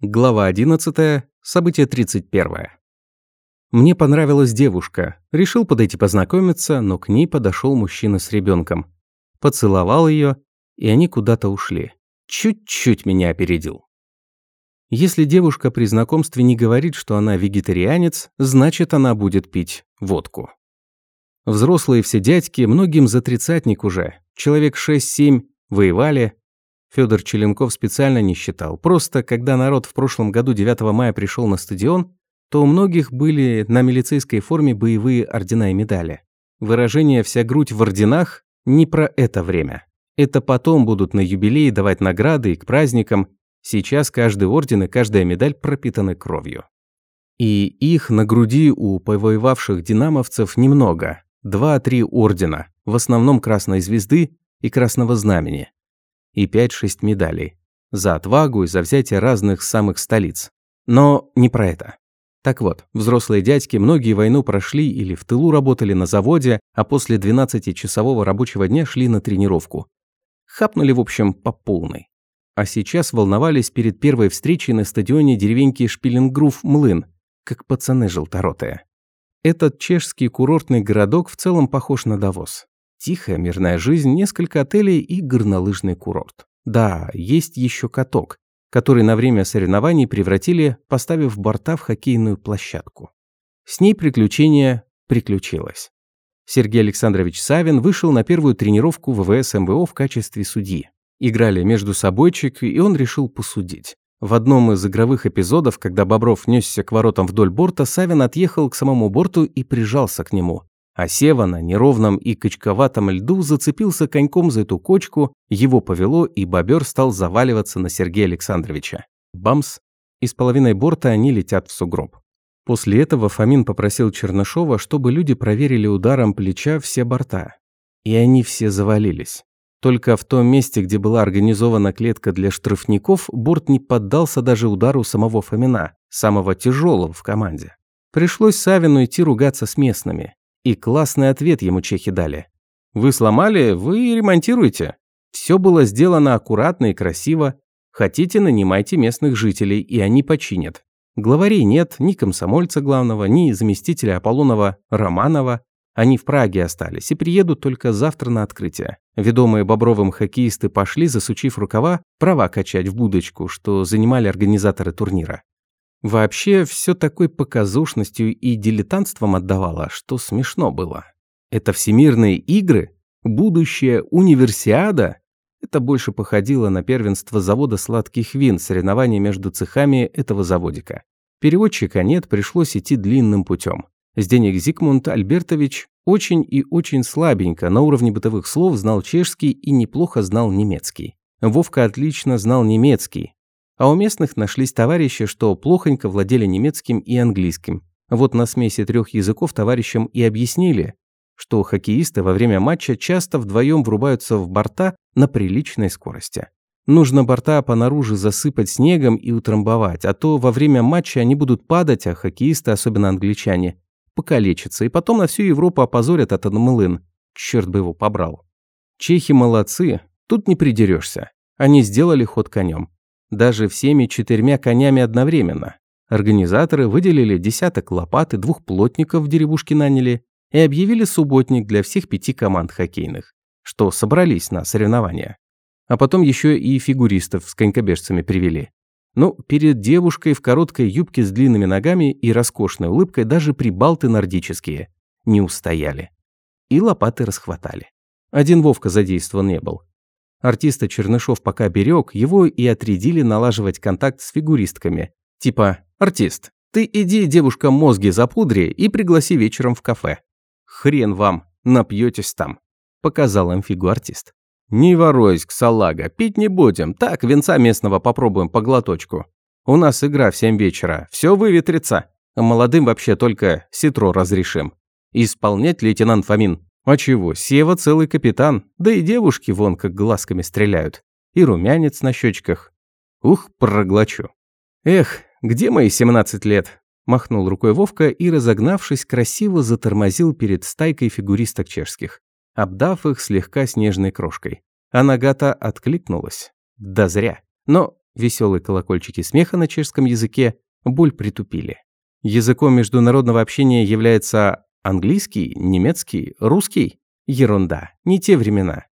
Глава 11. Событие 31. Мне понравилась девушка. Решил подойти познакомиться, но к ней подошел мужчина с ребенком. Поцеловал ее, и они куда-то ушли. Чуть-чуть меня опередил. Если девушка при знакомстве не говорит, что она вегетарианец, значит она будет пить водку. Взрослые все дядьки, многим за тридцатник уже. Человек 6-7 воевали, Федор Челенков специально не считал. Просто, когда народ в прошлом году 9 мая пришел на стадион, то у многих были на милицейской форме боевые ордена и медали. Выражение «вся грудь в орденах» не про это время. Это потом будут на юбилеи давать награды и к праздникам. Сейчас каждый орден и каждая медаль пропитаны кровью. И их на груди у повоевавших динамовцев немного. Два-три ордена, в основном Красной Звезды и Красного Знамени и 5-6 медалей. За отвагу и за взятие разных самых столиц. Но не про это. Так вот, взрослые дядьки многие войну прошли или в тылу работали на заводе, а после 12-часового рабочего дня шли на тренировку. Хапнули, в общем, по полной. А сейчас волновались перед первой встречей на стадионе деревеньки Шпиленгруф-Млын, как пацаны желторотые. Этот чешский курортный городок в целом похож на Давос. Тихая мирная жизнь, несколько отелей и горнолыжный курорт. Да, есть еще каток, который на время соревнований превратили, поставив борта в хоккейную площадку. С ней приключение приключилось. Сергей Александрович Савин вышел на первую тренировку ВВС МВО в качестве судьи. Играли между собойчик, и он решил посудить. В одном из игровых эпизодов, когда Бобров несся к воротам вдоль борта, Савин отъехал к самому борту и прижался к нему. А Сева на неровном и качковатом льду зацепился коньком за эту кочку, его повело, и бобер стал заваливаться на Сергея Александровича. Бамс! И с половиной борта они летят в сугроб. После этого Фомин попросил Чернышова, чтобы люди проверили ударом плеча все борта. И они все завалились. Только в том месте, где была организована клетка для штрафников, борт не поддался даже удару самого Фомина, самого тяжелого в команде. Пришлось Савину идти ругаться с местными. И классный ответ ему чехи дали. Вы сломали, вы ремонтируйте. Все было сделано аккуратно и красиво. Хотите, нанимайте местных жителей, и они починят. Главарей нет, ни комсомольца главного, ни заместителя Аполлонова Романова. Они в Праге остались и приедут только завтра на открытие. Ведомые Бобровым хоккеисты пошли, засучив рукава, права качать в будочку, что занимали организаторы турнира. Вообще, все такой показушностью и дилетантством отдавало, что смешно было. Это всемирные игры? Будущее универсиада? Это больше походило на первенство завода сладких вин, соревнования между цехами этого заводика. Переводчика нет, пришлось идти длинным путем. С денег Зигмунд Альбертович очень и очень слабенько на уровне бытовых слов знал чешский и неплохо знал немецкий. Вовка отлично знал немецкий, а у местных нашлись товарищи, что плохонько владели немецким и английским. Вот на смеси трех языков товарищам и объяснили, что хоккеисты во время матча часто вдвоем врубаются в борта на приличной скорости. Нужно борта понаружи засыпать снегом и утрамбовать, а то во время матча они будут падать, а хоккеисты, особенно англичане, покалечатся, и потом на всю Европу опозорят этот млын. Черт бы его побрал. Чехи молодцы, тут не придерешься. Они сделали ход конем даже всеми четырьмя конями одновременно. Организаторы выделили десяток лопат и двух плотников в деревушке наняли и объявили субботник для всех пяти команд хоккейных, что собрались на соревнования. А потом еще и фигуристов с конькобежцами привели. Ну, перед девушкой в короткой юбке с длинными ногами и роскошной улыбкой даже прибалты нордические не устояли. И лопаты расхватали. Один Вовка задействован не был. Артиста Чернышов пока берег, его и отрядили налаживать контакт с фигуристками. Типа «Артист, ты иди девушкам мозги запудри и пригласи вечером в кафе». «Хрен вам, напьетесь там», – показал им фигу артист. «Не воройсь, салага, пить не будем, так венца местного попробуем по глоточку. У нас игра в семь вечера, все выветрится. Молодым вообще только ситро разрешим. Исполнять лейтенант Фомин а чего, Сева целый капитан, да и девушки вон как глазками стреляют. И румянец на щечках. Ух, проглочу. Эх, где мои 17 лет? Махнул рукой Вовка и, разогнавшись, красиво затормозил перед стайкой фигуристок чешских, обдав их слегка снежной крошкой. А Нагата откликнулась. Да зря. Но Веселые колокольчики смеха на чешском языке боль притупили. Языком международного общения является английский, немецкий, русский? Ерунда, не те времена.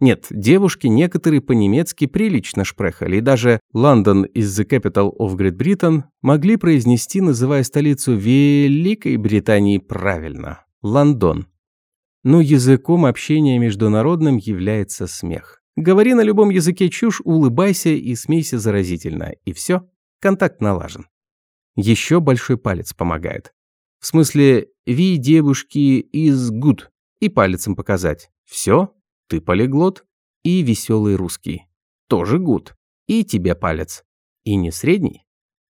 Нет, девушки некоторые по-немецки прилично шпрехали, и даже London is the capital of Great Britain могли произнести, называя столицу Великой Британии правильно – Лондон. Но языком общения международным является смех. Говори на любом языке чушь, улыбайся и смейся заразительно, и все, контакт налажен. Еще большой палец помогает. В смысле, ви девушки is good, и пальцем показать. Все, ты полиглот. И веселый русский. Тоже гуд. И тебе палец. И не средний.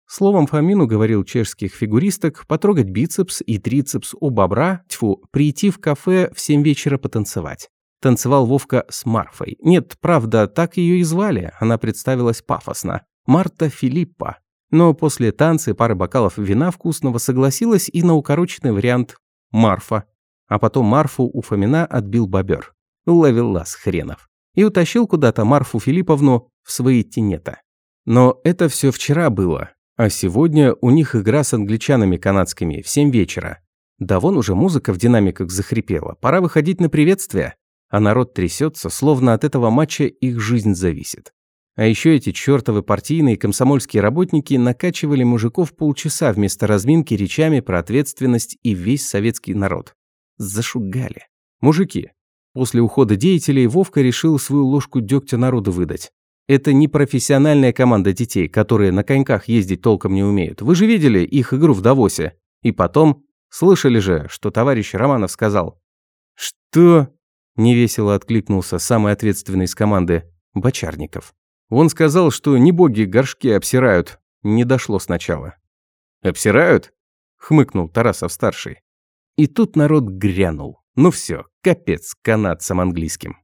Словом, Фомину говорил чешских фигуристок потрогать бицепс и трицепс у бобра, тьфу, прийти в кафе в семь вечера потанцевать. Танцевал Вовка с Марфой. Нет, правда, так ее и звали, она представилась пафосно. Марта Филиппа. Но после танца и пары бокалов вина вкусного согласилась и на укороченный вариант Марфа. А потом Марфу у Фомина отбил бобер ловелас хренов, и утащил куда-то Марфу Филипповну в свои тенета. Но это все вчера было, а сегодня у них игра с англичанами канадскими в 7 вечера. Да вон уже музыка в динамиках захрипела, пора выходить на приветствие, а народ трясется, словно от этого матча их жизнь зависит. А еще эти чертовы партийные комсомольские работники накачивали мужиков полчаса вместо разминки речами про ответственность и весь советский народ. Зашугали. Мужики, После ухода деятелей Вовка решил свою ложку дегтя народу выдать. Это не профессиональная команда детей, которые на коньках ездить толком не умеют. Вы же видели их игру в Давосе. И потом, слышали же, что товарищ Романов сказал. «Что?» – невесело откликнулся самый ответственный из команды – Бочарников. Он сказал, что не боги горшки обсирают. Не дошло сначала. «Обсирают?» – хмыкнул Тарасов-старший. И тут народ грянул. Ну все, капец канадцам английским.